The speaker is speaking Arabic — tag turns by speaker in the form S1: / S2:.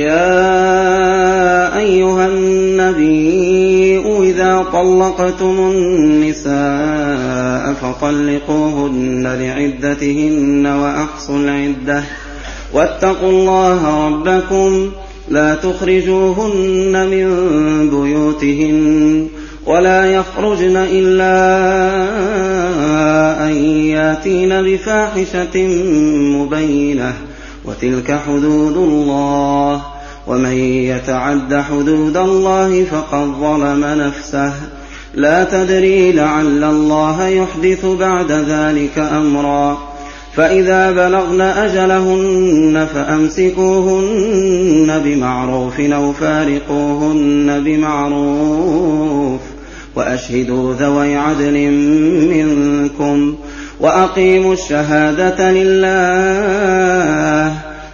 S1: يَا أَيُّهَا النَّبِيُّ إِذَا طَلَّقْتُمُ النِّسَاءَ فَطَلِّقُوهُنَّ لِعِدَّتِهِنَّ وَأَحْصُوا الْعِدَّةَ وَاتَّقُوا اللَّهَ رَبَّكُمْ لَا تُخْرِجُوهُنَّ مِن بُيُوتِهِنَّ ولا يخرجن إلا أن ياتين بفاحشة مبينة وتلك حدود الله ومن يتعد حدود الله فقد ظلم نفسه لا تدري لعل الله يحدث بعد ذلك امرا فاذا بلغن اجلهن فامسكوهن بمعروف او فارقوهن بمعروف واشهدوا ذوي عدل منكم واقيموا الشهاده لله